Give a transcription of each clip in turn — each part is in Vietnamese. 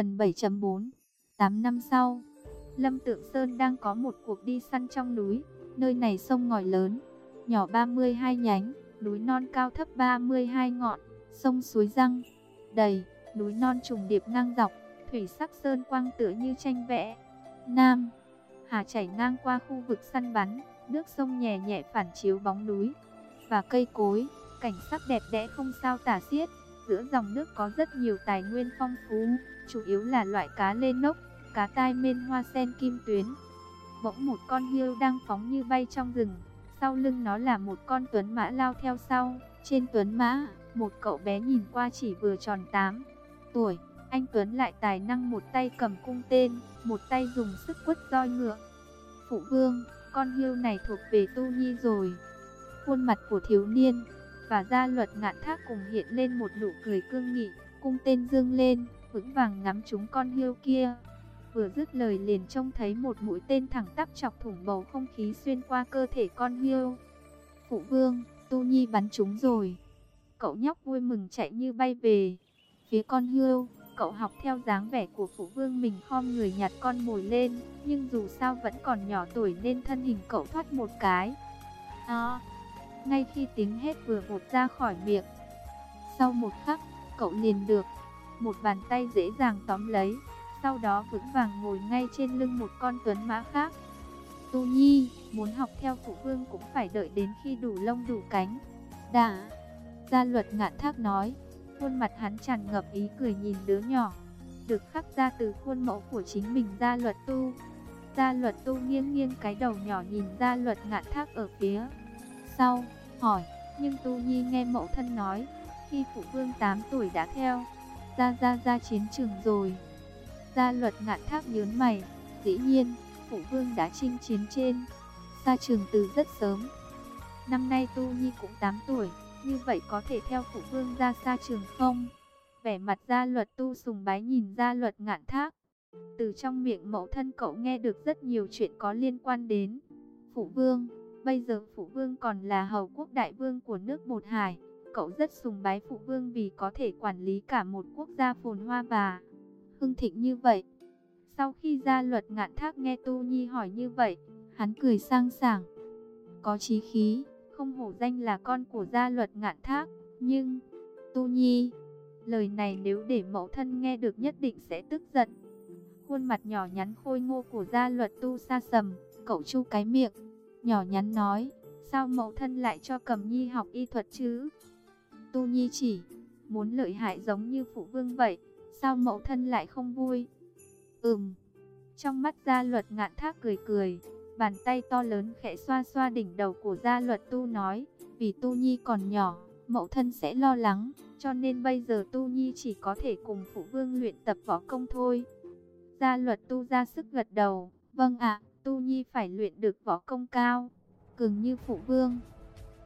Phần 7.4 8 năm sau, Lâm Tượng Sơn đang có một cuộc đi săn trong núi. Nơi này sông ngòi lớn, nhỏ 32 nhánh, núi non cao thấp 32 ngọn, sông suối răng, đầy, núi non trùng điệp ngang dọc, thủy sắc sơn quang tựa như tranh vẽ. Nam, hà chảy ngang qua khu vực săn bắn, nước sông nhẹ nhẹ phản chiếu bóng núi và cây cối, cảnh sắc đẹp đẽ không sao tả xiết. Giữa dòng nước có rất nhiều tài nguyên phong phú, chủ yếu là loại cá lê nốc, cá tai mên hoa sen kim tuyến. Bỗng một con hươu đang phóng như bay trong rừng, sau lưng nó là một con tuấn mã lao theo sau. Trên tuấn mã, một cậu bé nhìn qua chỉ vừa tròn 8 tuổi. Anh Tuấn lại tài năng một tay cầm cung tên, một tay dùng sức quất roi ngựa. Phụ vương, con hươu này thuộc về Tu Nhi rồi. Khuôn mặt của thiếu niên và gia luật ngạn thác cùng hiện lên một nụ cười cương nghị, cung tên dương lên, vững vàng ngắm chúng con hươu kia. Vừa dứt lời liền trông thấy một mũi tên thẳng tắp chọc thủng bầu không khí xuyên qua cơ thể con hươu. Phụ vương, Tu Nhi bắn chúng rồi. Cậu nhóc vui mừng chạy như bay về. Phía con hươu, cậu học theo dáng vẻ của phụ vương mình khom người nhặt con mồi lên. Nhưng dù sao vẫn còn nhỏ tuổi nên thân hình cậu thoát một cái. À, ngay khi tiếng hét vừa vụt ra khỏi miệng. Sau một khắc, cậu liền được một bàn tay dễ dàng tóm lấy, sau đó vững vàng ngồi ngay trên lưng một con tuấn mã khác. Tu Nhi, muốn học theo phụ vương cũng phải đợi đến khi đủ lông đủ cánh. Đã, gia luật ngạn thác nói, khuôn mặt hắn tràn ngập ý cười nhìn đứa nhỏ, được khắc ra từ khuôn mẫu của chính mình gia luật tu. Gia luật tu nghiêng nghiêng cái đầu nhỏ nhìn gia luật ngạn thác ở phía sau, hỏi, nhưng Tu Nhi nghe mẫu thân nói, khi phụ vương 8 tuổi đã theo, ra ra ra chiến trường rồi. Gia luật ngạn thác nhớn mày, dĩ nhiên, phụ vương đã chinh chiến trên, ra trường từ rất sớm. Năm nay Tu Nhi cũng 8 tuổi, như vậy có thể theo phụ vương ra xa trường không? Vẻ mặt gia luật tu sùng bái nhìn gia luật ngạn thác. Từ trong miệng mẫu thân cậu nghe được rất nhiều chuyện có liên quan đến phụ vương. Bây giờ phụ vương còn là hầu quốc đại vương của nước Bột Hải. Cậu rất sùng bái phụ vương vì có thể quản lý cả một quốc gia phồn hoa và hưng thịnh như vậy. Sau khi ra luật ngạn thác nghe Tu Nhi hỏi như vậy, hắn cười sang sảng. Có chí khí, không hổ danh là con của gia luật ngạn thác. Nhưng, Tu Nhi, lời này nếu để mẫu thân nghe được nhất định sẽ tức giận. Khuôn mặt nhỏ nhắn khôi ngô của gia luật tu sa sầm, cậu chu cái miệng nhỏ nhắn nói, sao mẫu thân lại cho cầm nhi học y thuật chứ? Tu nhi chỉ, muốn lợi hại giống như phụ vương vậy, sao mẫu thân lại không vui? Ừm, trong mắt gia luật ngạn thác cười cười, bàn tay to lớn khẽ xoa xoa đỉnh đầu của gia luật tu nói, vì tu nhi còn nhỏ, mẫu thân sẽ lo lắng, cho nên bây giờ tu nhi chỉ có thể cùng phụ vương luyện tập võ công thôi. Gia luật tu ra sức gật đầu, vâng ạ. Tu Nhi phải luyện được võ công cao, cường như phụ vương.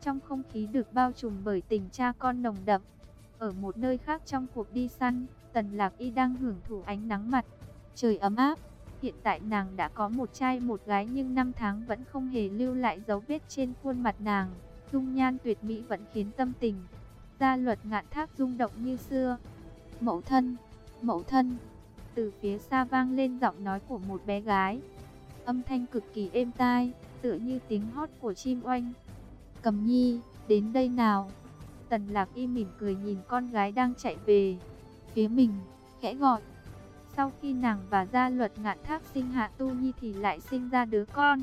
Trong không khí được bao trùm bởi tình cha con nồng đậm. Ở một nơi khác trong cuộc đi săn, Tần Lạc Y đang hưởng thụ ánh nắng mặt. Trời ấm áp, hiện tại nàng đã có một trai một gái nhưng năm tháng vẫn không hề lưu lại dấu vết trên khuôn mặt nàng. Dung nhan tuyệt mỹ vẫn khiến tâm tình. Gia luật ngạn thác rung động như xưa. Mẫu thân, mẫu thân. Từ phía xa vang lên giọng nói của một bé gái âm thanh cực kỳ êm tai, tựa như tiếng hót của chim oanh. Cầm nhi, đến đây nào. Tần lạc y mỉm cười nhìn con gái đang chạy về. Phía mình, khẽ gọi. Sau khi nàng và gia luật ngạn thác sinh hạ tu nhi thì lại sinh ra đứa con.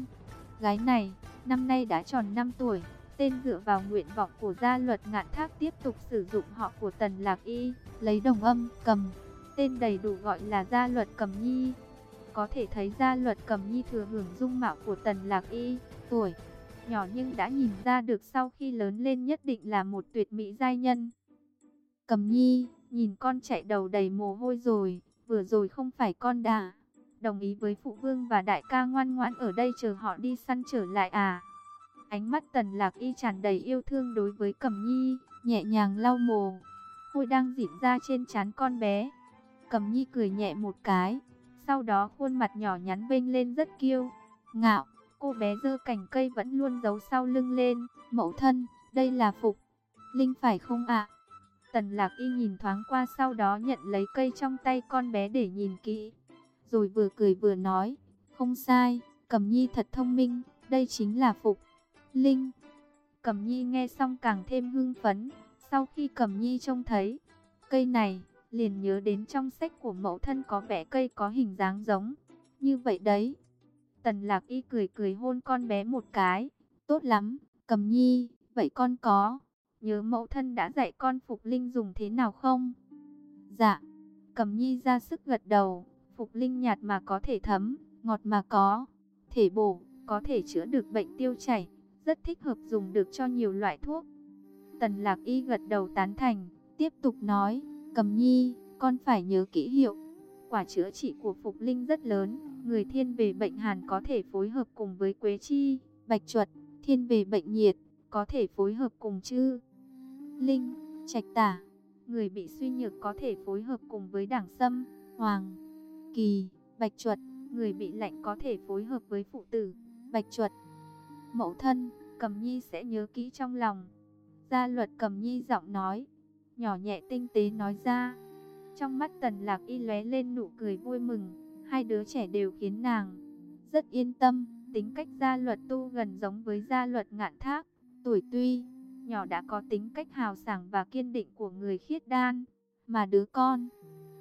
Gái này, năm nay đã tròn 5 tuổi. Tên dựa vào nguyện vọng của gia luật ngạn thác tiếp tục sử dụng họ của tần lạc y, lấy đồng âm, cầm. Tên đầy đủ gọi là gia luật cầm nhi. Có thể thấy ra luật cầm nhi thừa hưởng dung mạo của tần lạc y, tuổi nhỏ nhưng đã nhìn ra được sau khi lớn lên nhất định là một tuyệt mỹ giai nhân. Cầm nhi, nhìn con chạy đầu đầy mồ hôi rồi, vừa rồi không phải con đã đồng ý với phụ vương và đại ca ngoan ngoãn ở đây chờ họ đi săn trở lại à. Ánh mắt tần lạc y tràn đầy yêu thương đối với cầm nhi, nhẹ nhàng lau mồ, hôi đang dịn ra trên trán con bé. Cầm nhi cười nhẹ một cái, sau đó khuôn mặt nhỏ nhắn vênh lên rất kiêu, ngạo. Cô bé dơ cành cây vẫn luôn giấu sau lưng lên. Mẫu thân, đây là Phục. Linh phải không ạ? Tần lạc y nhìn thoáng qua sau đó nhận lấy cây trong tay con bé để nhìn kỹ. Rồi vừa cười vừa nói, không sai, Cẩm Nhi thật thông minh, đây chính là Phục Linh. Cẩm Nhi nghe xong càng thêm hưng phấn, sau khi Cẩm Nhi trông thấy cây này, liền nhớ đến trong sách của mẫu thân có vẽ cây có hình dáng giống. Như vậy đấy. Tần lạc y cười cười hôn con bé một cái. Tốt lắm, Cẩm Nhi, vậy con có. Nhớ mẫu thân đã dạy con Phục Linh dùng thế nào không? Dạ. Cẩm Nhi ra sức gật đầu. Phục Linh nhạt mà có thể thấm, ngọt mà có. Thể bổ, có thể chữa được bệnh tiêu chảy. Rất thích hợp dùng được cho nhiều loại thuốc. Tần lạc y gật đầu tán thành. Tiếp tục nói, Cầm Nhi, con phải nhớ kỹ hiệu. Quả chữa trị của Phục Linh rất lớn. Người thiên về bệnh hàn có thể phối hợp cùng với Quế Chi, Bạch Chuột. Thiên về bệnh nhiệt, có thể phối hợp cùng chư. Linh, Trạch Tả. Người bị suy nhược có thể phối hợp cùng với Đảng Sâm, Hoàng, Kỳ, Bạch Chuột. Người bị lạnh có thể phối hợp với phụ tử, Bạch Chuột. Mẫu thân, Cầm Nhi sẽ nhớ kỹ trong lòng. Gia luật Cầm Nhi giọng nói, nhỏ nhẹ tinh tế nói ra. Trong mắt Tần Lạc Y lóe lên nụ cười vui mừng, hai đứa trẻ đều khiến nàng rất yên tâm, tính cách gia luật tu gần giống với gia luật ngạn thác. Tuổi tuy nhỏ đã có tính cách hào sảng và kiên định của người khiết đan, mà đứa con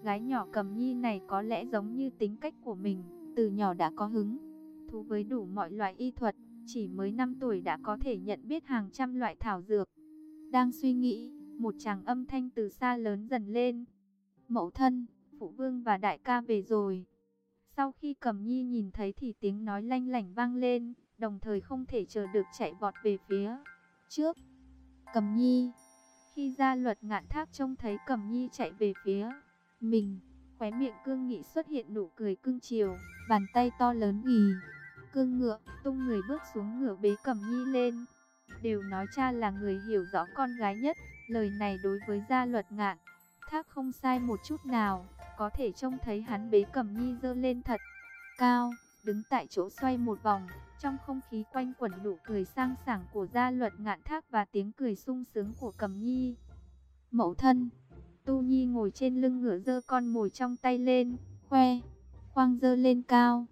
gái nhỏ cầm nhi này có lẽ giống như tính cách của mình, từ nhỏ đã có hứng thú với đủ mọi loại y thuật, chỉ mới 5 tuổi đã có thể nhận biết hàng trăm loại thảo dược. Đang suy nghĩ, một chàng âm thanh từ xa lớn dần lên. Mẫu thân, phụ vương và đại ca về rồi. Sau khi cầm nhi nhìn thấy thì tiếng nói lanh lảnh vang lên, đồng thời không thể chờ được chạy vọt về phía trước. Cầm nhi, khi ra luật ngạn thác trông thấy cầm nhi chạy về phía mình, khóe miệng cương nghị xuất hiện nụ cười cưng chiều, bàn tay to lớn ghi. Cương ngựa, tung người bước xuống ngựa bế cầm nhi lên. Đều nói cha là người hiểu rõ con gái nhất, Lời này đối với gia luật ngạn, thác không sai một chút nào, có thể trông thấy hắn bế cầm nhi dơ lên thật cao, đứng tại chỗ xoay một vòng, trong không khí quanh quẩn nụ cười sang sảng của gia luật ngạn thác và tiếng cười sung sướng của cầm nhi. Mẫu thân, Tu Nhi ngồi trên lưng ngựa dơ con mồi trong tay lên, khoe, khoang dơ lên cao.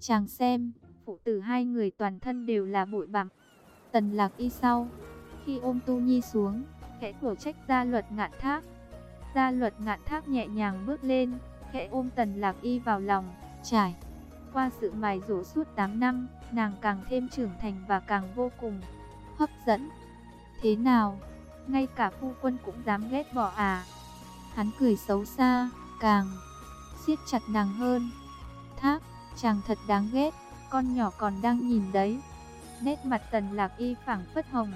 Chàng xem, phụ tử hai người toàn thân đều là bụi bặm. Tần lạc y sau, khi ôm Tu Nhi xuống, khẽ cổ trách ra luật ngạn thác. ra luật ngạn thác nhẹ nhàng bước lên, khẽ ôm tần lạc y vào lòng, trải. Qua sự mài rổ suốt 8 năm, nàng càng thêm trưởng thành và càng vô cùng hấp dẫn. Thế nào? Ngay cả phu quân cũng dám ghét bỏ à? Hắn cười xấu xa, càng siết chặt nàng hơn. Thác, chàng thật đáng ghét, con nhỏ còn đang nhìn đấy. Nét mặt tần lạc y phảng phất hồng,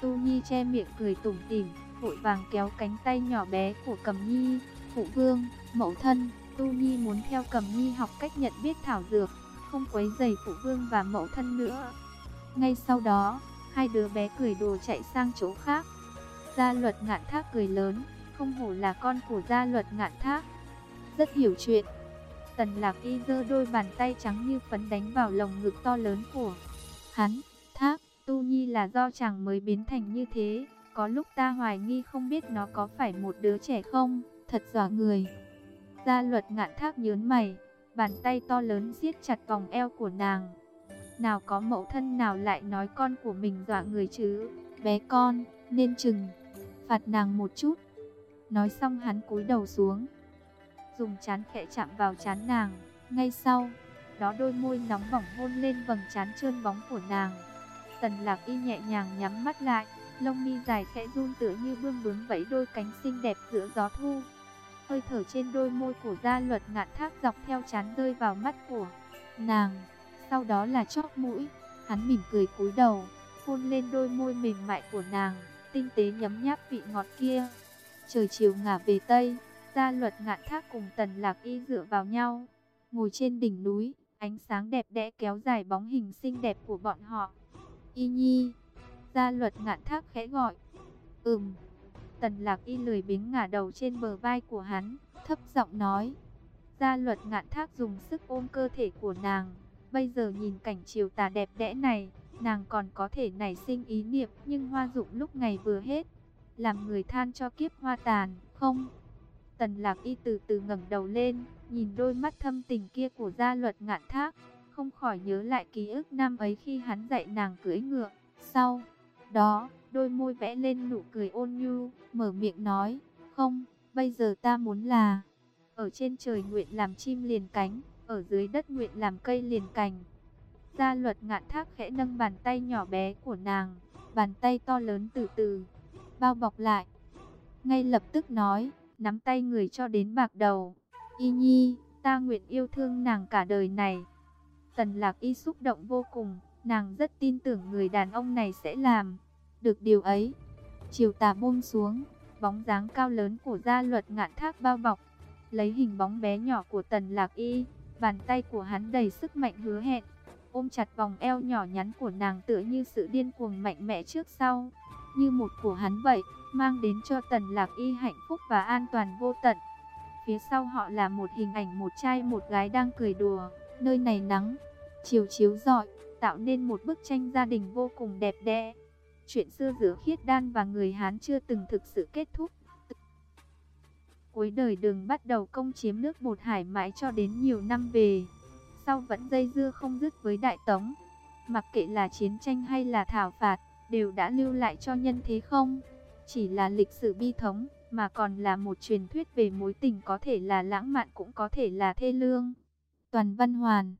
Tu Nhi che miệng cười tủm tỉm, vội vàng kéo cánh tay nhỏ bé của Cầm Nhi. Phụ vương, mẫu thân, Tu Nhi muốn theo Cầm Nhi học cách nhận biết thảo dược, không quấy rầy phụ vương và mẫu thân nữa. Ngay sau đó, hai đứa bé cười đồ chạy sang chỗ khác. Gia luật ngạn thác cười lớn, không hổ là con của gia luật ngạn thác. Rất hiểu chuyện. Tần lạc y giơ đôi bàn tay trắng như phấn đánh vào lồng ngực to lớn của hắn, thác. Tu Nhi là do chàng mới biến thành như thế, có lúc ta hoài nghi không biết nó có phải một đứa trẻ không, thật dọa người. Gia luật ngạn thác nhớn mày, bàn tay to lớn siết chặt vòng eo của nàng. Nào có mẫu thân nào lại nói con của mình dọa người chứ, bé con, nên chừng, phạt nàng một chút. Nói xong hắn cúi đầu xuống, dùng chán khẽ chạm vào chán nàng, ngay sau, đó đôi môi nóng bỏng hôn lên vầng trán trơn bóng của nàng. Tần lạc y nhẹ nhàng nhắm mắt lại, lông mi dài khẽ run tựa như bươm bướm vẫy đôi cánh xinh đẹp giữa gió thu. Hơi thở trên đôi môi của gia luật ngạn thác dọc theo chán rơi vào mắt của nàng. Sau đó là chóp mũi, hắn mỉm cười cúi đầu, hôn lên đôi môi mềm mại của nàng, tinh tế nhấm nháp vị ngọt kia. Trời chiều ngả về Tây, gia luật ngạn thác cùng tần lạc y dựa vào nhau, ngồi trên đỉnh núi, ánh sáng đẹp đẽ kéo dài bóng hình xinh đẹp của bọn họ. Y Nhi. Gia luật ngạn thác khẽ gọi. Ừm. Tần lạc y lười biếng ngả đầu trên bờ vai của hắn, thấp giọng nói. Gia luật ngạn thác dùng sức ôm cơ thể của nàng. Bây giờ nhìn cảnh chiều tà đẹp đẽ này, nàng còn có thể nảy sinh ý niệm nhưng hoa dụng lúc ngày vừa hết. làm người than cho kiếp hoa tàn, không? Tần lạc y từ từ ngẩng đầu lên, nhìn đôi mắt thâm tình kia của gia luật ngạn thác, không khỏi nhớ lại ký ức năm ấy khi hắn dạy nàng cưỡi ngựa. Sau đó, đôi môi vẽ lên nụ cười ôn nhu, mở miệng nói, không, bây giờ ta muốn là, ở trên trời nguyện làm chim liền cánh, ở dưới đất nguyện làm cây liền cành. Gia luật ngạn thác khẽ nâng bàn tay nhỏ bé của nàng, bàn tay to lớn từ từ, bao bọc lại. Ngay lập tức nói, nắm tay người cho đến bạc đầu. Y nhi, ta nguyện yêu thương nàng cả đời này. Tần lạc y xúc động vô cùng, nàng rất tin tưởng người đàn ông này sẽ làm. Được điều ấy, chiều tà buông xuống, bóng dáng cao lớn của gia luật ngạn thác bao bọc. Lấy hình bóng bé nhỏ của tần lạc y, bàn tay của hắn đầy sức mạnh hứa hẹn. Ôm chặt vòng eo nhỏ nhắn của nàng tựa như sự điên cuồng mạnh mẽ trước sau. Như một của hắn vậy, mang đến cho tần lạc y hạnh phúc và an toàn vô tận. Phía sau họ là một hình ảnh một trai một gái đang cười đùa, nơi này nắng, chiều chiếu rọi, tạo nên một bức tranh gia đình vô cùng đẹp đẽ. Chuyện xưa giữa khiết đan và người Hán chưa từng thực sự kết thúc. Cuối đời đường bắt đầu công chiếm nước bột hải mãi cho đến nhiều năm về. Sau vẫn dây dưa không dứt với Đại Tống. Mặc kệ là chiến tranh hay là thảo phạt, đều đã lưu lại cho nhân thế không? Chỉ là lịch sử bi thống, mà còn là một truyền thuyết về mối tình có thể là lãng mạn cũng có thể là thê lương. Toàn Văn Hoàn.